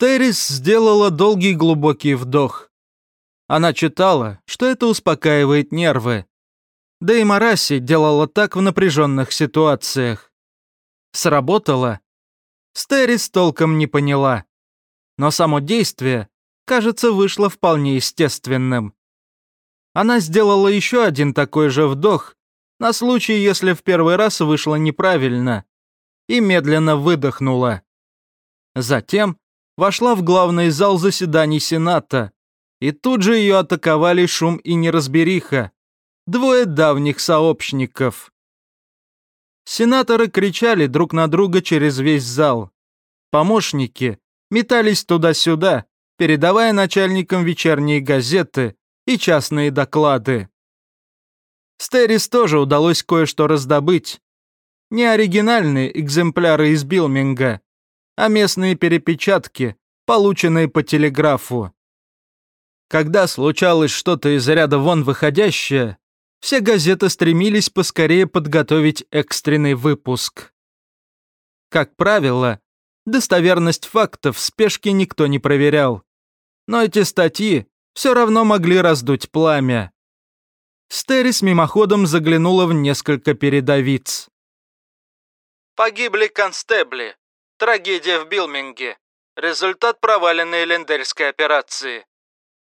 Стерис сделала долгий глубокий вдох. Она читала, что это успокаивает нервы. Да и Мараси делала так в напряженных ситуациях. Сработало? Стерис толком не поняла. Но само действие, кажется, вышло вполне естественным. Она сделала еще один такой же вдох, на случай, если в первый раз вышло неправильно, и медленно выдохнула. Затем вошла в главный зал заседаний Сената, и тут же ее атаковали шум и неразбериха. Двое давних сообщников. Сенаторы кричали друг на друга через весь зал. Помощники метались туда-сюда, передавая начальникам вечерние газеты и частные доклады. Стерис тоже удалось кое-что раздобыть. Не оригинальные экземпляры из Билминга, а местные перепечатки, полученные по телеграфу. Когда случалось что-то из ряда вон выходящее, все газеты стремились поскорее подготовить экстренный выпуск. Как правило, достоверность фактов в спешке никто не проверял. Но эти статьи все равно могли раздуть пламя. Стерис мимоходом заглянула в несколько передовиц. Погибли констебли. Трагедия в Билминге. Результат проваленной Элендельской операции.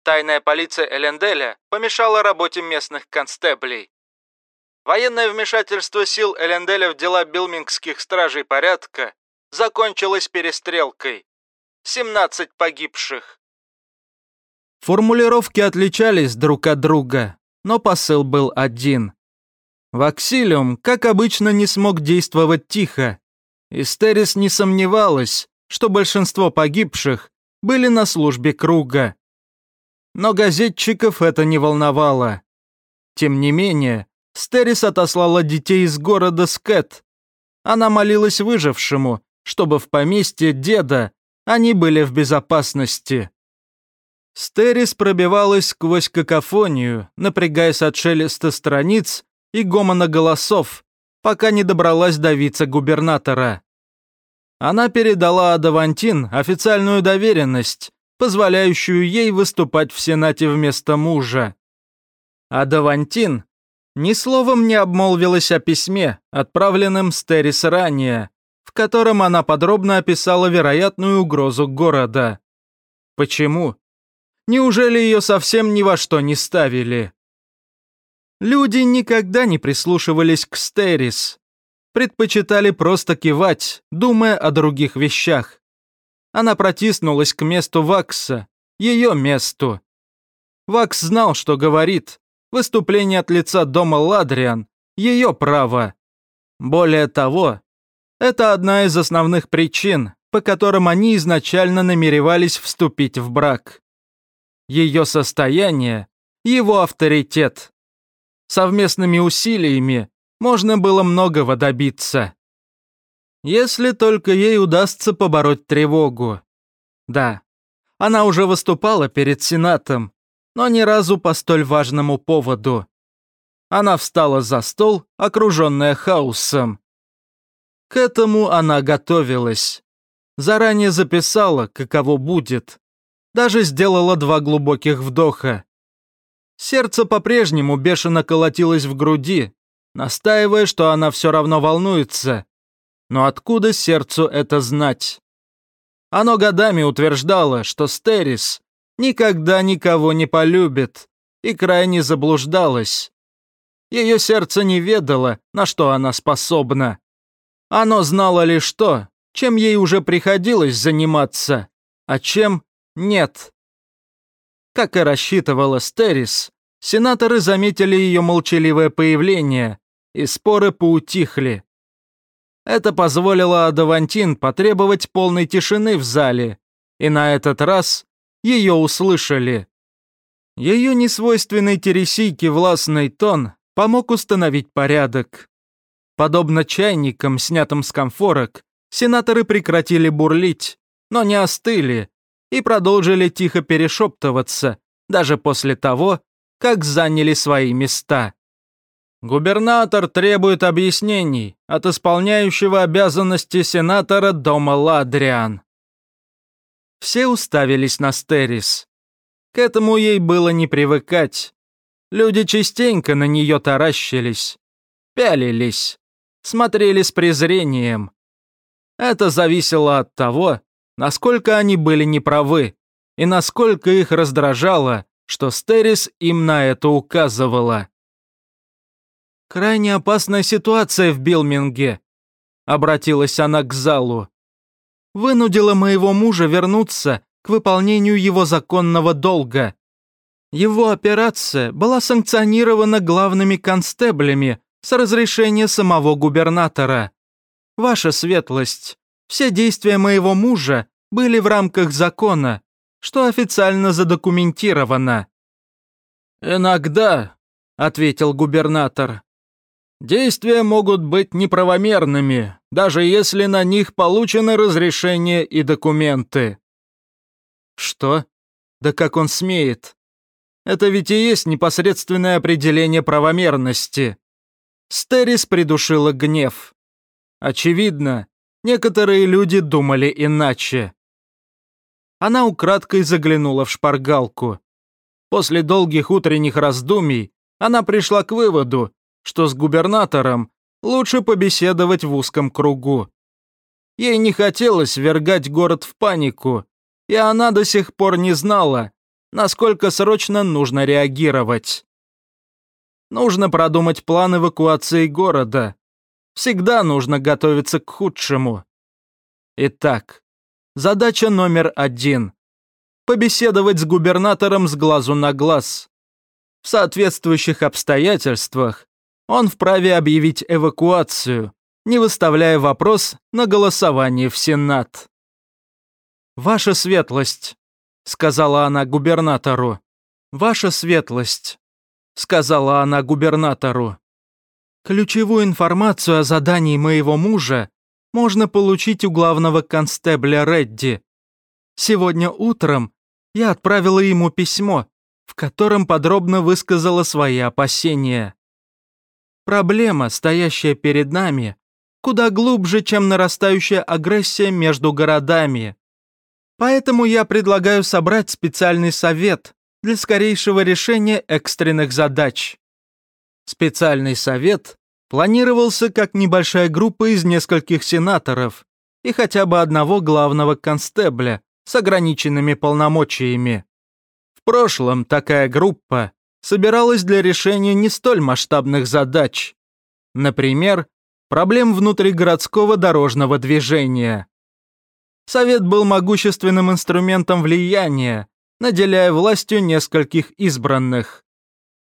Тайная полиция Эленделя помешала работе местных констеблей. Военное вмешательство сил Эленделя в дела билмингских стражей порядка закончилось перестрелкой. 17 погибших. Формулировки отличались друг от друга, но посыл был один. Ваксилиум, как обычно, не смог действовать тихо. Истерис не сомневалась, что большинство погибших были на службе круга. Но газетчиков это не волновало. Тем не менее, Стерис отослала детей из города Скэт. Она молилась выжившему, чтобы в поместье деда они были в безопасности. Стерис пробивалась сквозь какофонию, напрягаясь от шелеста страниц и гомона голосов, пока не добралась до вице-губернатора. Она передала Адавантин официальную доверенность, позволяющую ей выступать в Сенате вместо мужа. Адавантин ни словом не обмолвилась о письме, отправленном Стерис ранее, в котором она подробно описала вероятную угрозу города. Почему? Неужели ее совсем ни во что не ставили? Люди никогда не прислушивались к Стерис. Предпочитали просто кивать, думая о других вещах. Она протиснулась к месту Вакса, ее месту. Вакс знал, что говорит. Выступление от лица дома Ладриан – ее право. Более того, это одна из основных причин, по которым они изначально намеревались вступить в брак ее состояние, его авторитет. Совместными усилиями можно было многого добиться. Если только ей удастся побороть тревогу. Да, она уже выступала перед Сенатом, но ни разу по столь важному поводу. Она встала за стол, окруженная хаосом. К этому она готовилась. Заранее записала, каково будет даже сделала два глубоких вдоха. Сердце по-прежнему бешено колотилось в груди, настаивая, что она все равно волнуется. Но откуда сердцу это знать? Оно годами утверждало, что Стерис никогда никого не полюбит, и крайне заблуждалось. Ее сердце не ведало, на что она способна. Оно знало лишь то, чем ей уже приходилось заниматься, а чем нет. Как и рассчитывала Стерис, сенаторы заметили ее молчаливое появление, и споры поутихли. Это позволило Адавантин потребовать полной тишины в зале, и на этот раз ее услышали. Ее несвойственный тересийке властный тон помог установить порядок. Подобно чайникам, снятым с комфорок, сенаторы прекратили бурлить, но не остыли, и продолжили тихо перешептываться, даже после того, как заняли свои места. Губернатор требует объяснений от исполняющего обязанности сенатора дома Ладриан. Все уставились на Стерис. К этому ей было не привыкать. Люди частенько на нее таращились, пялились, смотрели с презрением. Это зависело от того, насколько они были неправы и насколько их раздражало, что Стерис им на это указывала. «Крайне опасная ситуация в Билминге», — обратилась она к залу. «Вынудила моего мужа вернуться к выполнению его законного долга. Его операция была санкционирована главными констеблями с разрешения самого губернатора. Ваша светлость, все действия моего мужа были в рамках закона, что официально задокументировано». «Иногда», — ответил губернатор, — «действия могут быть неправомерными, даже если на них получены разрешения и документы». «Что? Да как он смеет? Это ведь и есть непосредственное определение правомерности». Стерис придушила гнев. Очевидно, некоторые люди думали иначе. Она украдкой заглянула в шпаргалку. После долгих утренних раздумий она пришла к выводу, что с губернатором лучше побеседовать в узком кругу. Ей не хотелось вергать город в панику, и она до сих пор не знала, насколько срочно нужно реагировать. Нужно продумать план эвакуации города. Всегда нужно готовиться к худшему. Итак, задача номер один – побеседовать с губернатором с глазу на глаз. В соответствующих обстоятельствах он вправе объявить эвакуацию, не выставляя вопрос на голосование в Сенат. «Ваша светлость», — сказала она губернатору, — «ваша светлость», — сказала она губернатору. «Ключевую информацию о задании моего мужа можно получить у главного констебля Редди. Сегодня утром я отправила ему письмо, в котором подробно высказала свои опасения. Проблема, стоящая перед нами, куда глубже, чем нарастающая агрессия между городами. Поэтому я предлагаю собрать специальный совет для скорейшего решения экстренных задач. Специальный совет планировался как небольшая группа из нескольких сенаторов и хотя бы одного главного констебля с ограниченными полномочиями. В прошлом такая группа собиралась для решения не столь масштабных задач. Например, проблем внутригородского дорожного движения. Совет был могущественным инструментом влияния, наделяя властью нескольких избранных.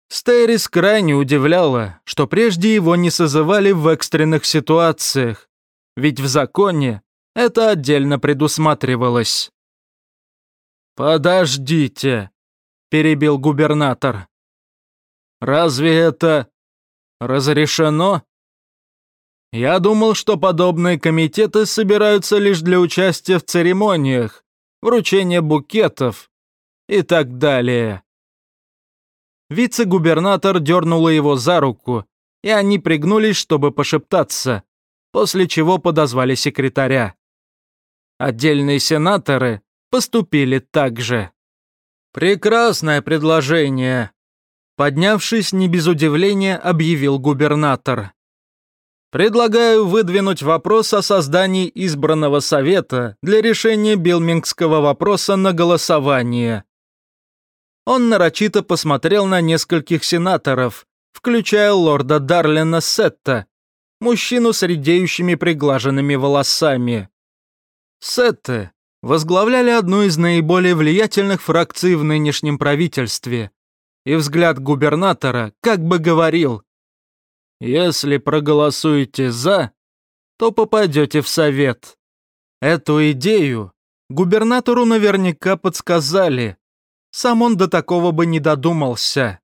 Стерис крайне удивляла, что прежде его не созывали в экстренных ситуациях, ведь в законе это отдельно предусматривалось. «Подождите», – перебил губернатор. «Разве это разрешено?» Я думал, что подобные комитеты собираются лишь для участия в церемониях, вручения букетов и так далее. Вице-губернатор дернула его за руку, и они пригнулись, чтобы пошептаться, после чего подозвали секретаря. Отдельные сенаторы поступили так же. «Прекрасное предложение», — поднявшись не без удивления, объявил губернатор. Предлагаю выдвинуть вопрос о создании избранного совета для решения билмингского вопроса на голосование. Он нарочито посмотрел на нескольких сенаторов, включая лорда Дарлина Сетта, мужчину с редеющими приглаженными волосами. Сетты возглавляли одну из наиболее влиятельных фракций в нынешнем правительстве, и взгляд губернатора как бы говорил – если проголосуете «за», то попадете в совет. Эту идею губернатору наверняка подсказали. Сам он до такого бы не додумался.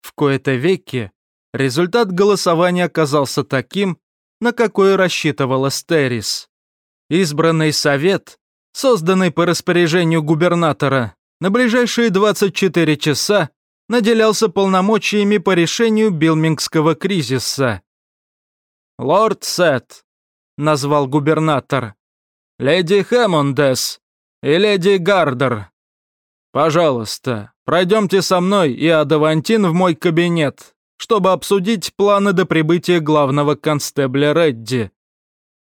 В кои-то веки результат голосования оказался таким, на какой рассчитывала Стерис. Избранный совет, созданный по распоряжению губернатора, на ближайшие 24 часа наделялся полномочиями по решению билмингского кризиса. «Лорд Сет», — назвал губернатор, — «Леди Хэммондес, и леди Гардер. Пожалуйста, пройдемте со мной и Адавантин в мой кабинет, чтобы обсудить планы до прибытия главного констебля Редди.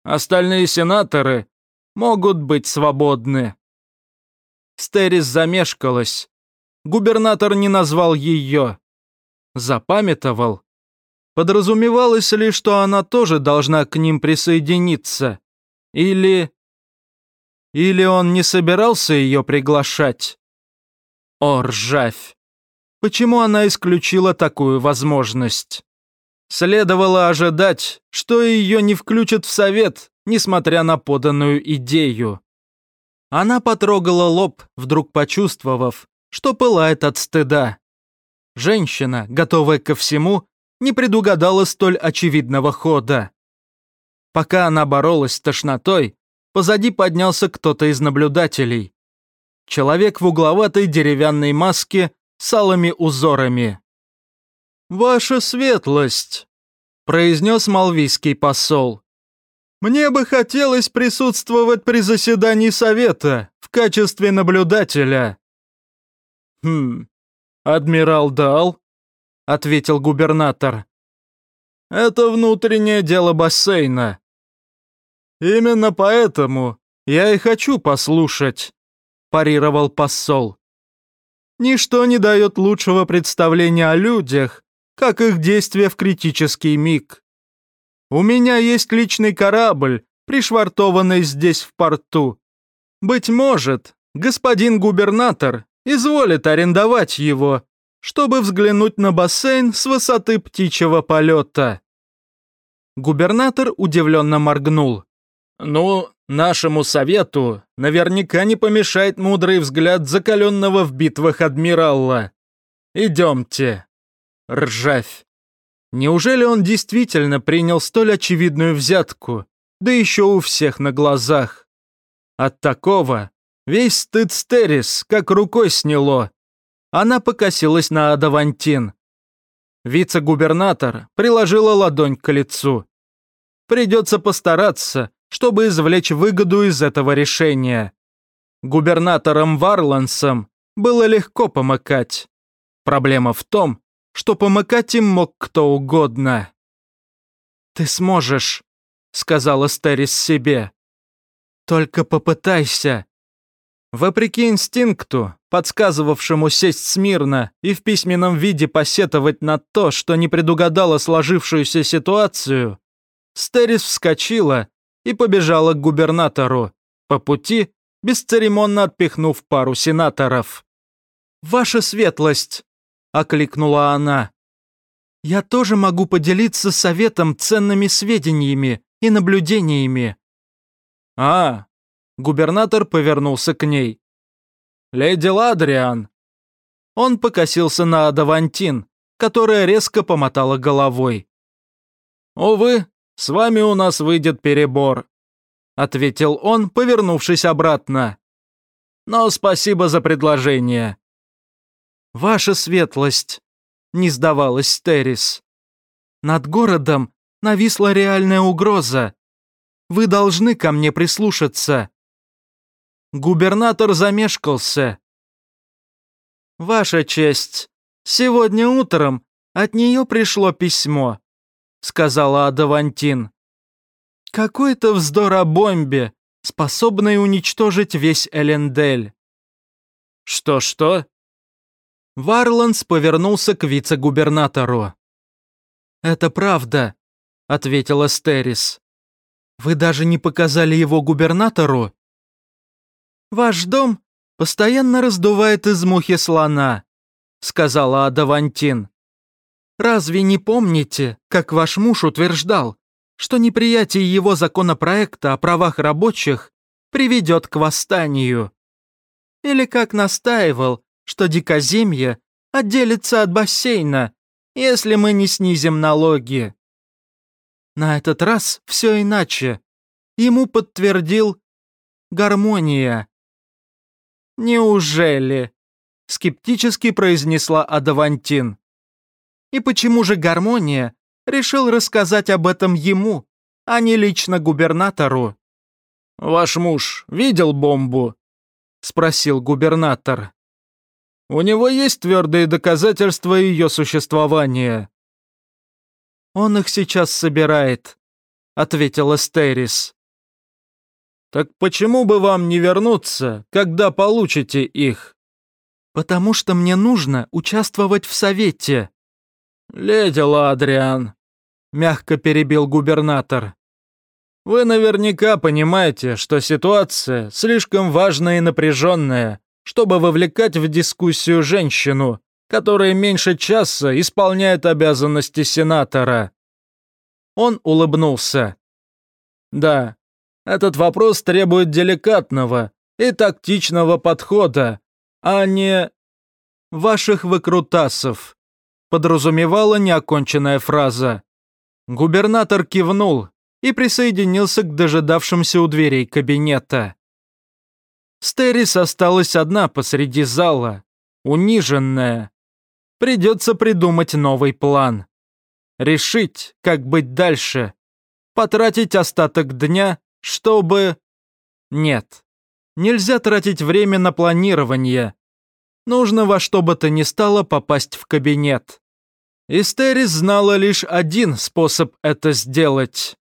Остальные сенаторы могут быть свободны». Стерис замешкалась. Губернатор не назвал ее. Запамятовал. Подразумевалось ли, что она тоже должна к ним присоединиться? Или... Или он не собирался ее приглашать? О, ржавь! Почему она исключила такую возможность? Следовало ожидать, что ее не включат в совет, несмотря на поданную идею. Она потрогала лоб, вдруг почувствовав, что пылает от стыда. Женщина, готовая ко всему, не предугадала столь очевидного хода. Пока она боролась с тошнотой, позади поднялся кто-то из наблюдателей. Человек в угловатой деревянной маске с алыми узорами. «Ваша светлость», — произнес малвийский посол. «Мне бы хотелось присутствовать при заседании совета в качестве наблюдателя». «Хм, адмирал Дал?» — ответил губернатор. «Это внутреннее дело бассейна». «Именно поэтому я и хочу послушать», – парировал посол. «Ничто не дает лучшего представления о людях, как их действия в критический миг. У меня есть личный корабль, пришвартованный здесь в порту. Быть может, господин губернатор изволит арендовать его, чтобы взглянуть на бассейн с высоты птичьего полета. Губернатор удивленно моргнул. «Ну, нашему совету наверняка не помешает мудрый взгляд закаленного в битвах адмирала. Идемте». Ржавь. Неужели он действительно принял столь очевидную взятку, да еще у всех на глазах? От такого весь стыд Стерис как рукой сняло. Она покосилась на Адавантин. Вице-губернатор приложила ладонь к лицу. Придется постараться, чтобы извлечь выгоду из этого решения. Губернатором Варлансом было легко помыкать. Проблема в том, что помыкать им мог кто угодно. «Ты сможешь», — сказала Стерис себе. «Только попытайся». Вопреки инстинкту, подсказывавшему сесть смирно и в письменном виде посетовать на то, что не предугадала сложившуюся ситуацию, Стерис вскочила и побежала к губернатору, по пути бесцеремонно отпихнув пару сенаторов. «Ваша светлость!» окликнула она. «Я тоже могу поделиться советом ценными сведениями и наблюдениями». «А!» — губернатор повернулся к ней. «Леди Ладриан!» Он покосился на Адавантин, которая резко помотала головой. «Увы, с вами у нас выйдет перебор», — ответил он, повернувшись обратно. «Но спасибо за предложение. «Ваша светлость!» — не сдавалась Террис. «Над городом нависла реальная угроза. Вы должны ко мне прислушаться». Губернатор замешкался. «Ваша честь, сегодня утром от нее пришло письмо», — сказала Адавантин. «Какой-то вздор о бомбе, способной уничтожить весь Элендель». «Что-что?» Варланс повернулся к вице-губернатору. «Это правда», — ответила Стерис. «Вы даже не показали его губернатору?» «Ваш дом постоянно раздувает из мухи слона», — сказала Адавантин. «Разве не помните, как ваш муж утверждал, что неприятие его законопроекта о правах рабочих приведет к восстанию? Или как настаивал, что дикоземье отделится от бассейна, если мы не снизим налоги. На этот раз все иначе. Ему подтвердил гармония. «Неужели?» — скептически произнесла Адавантин. «И почему же гармония решил рассказать об этом ему, а не лично губернатору?» «Ваш муж видел бомбу?» спросил губернатор. У него есть твердые доказательства ее существования. Он их сейчас собирает, ответил Эстерис. Так почему бы вам не вернуться, когда получите их? Потому что мне нужно участвовать в совете. Леди Ладриан, мягко перебил губернатор. Вы наверняка понимаете, что ситуация слишком важная и напряженная, чтобы вовлекать в дискуссию женщину, которая меньше часа исполняет обязанности сенатора. Он улыбнулся. Да, этот вопрос требует деликатного и тактичного подхода, а не ваших выкрутасов, подразумевала неоконченная фраза. Губернатор кивнул и присоединился к дожидавшимся у дверей кабинета. Стерис осталась одна посреди зала, униженная. Придется придумать новый план. Решить, как быть дальше. Потратить остаток дня, чтобы... Нет, нельзя тратить время на планирование. Нужно во что бы то ни стало попасть в кабинет. Истерис знала лишь один способ это сделать.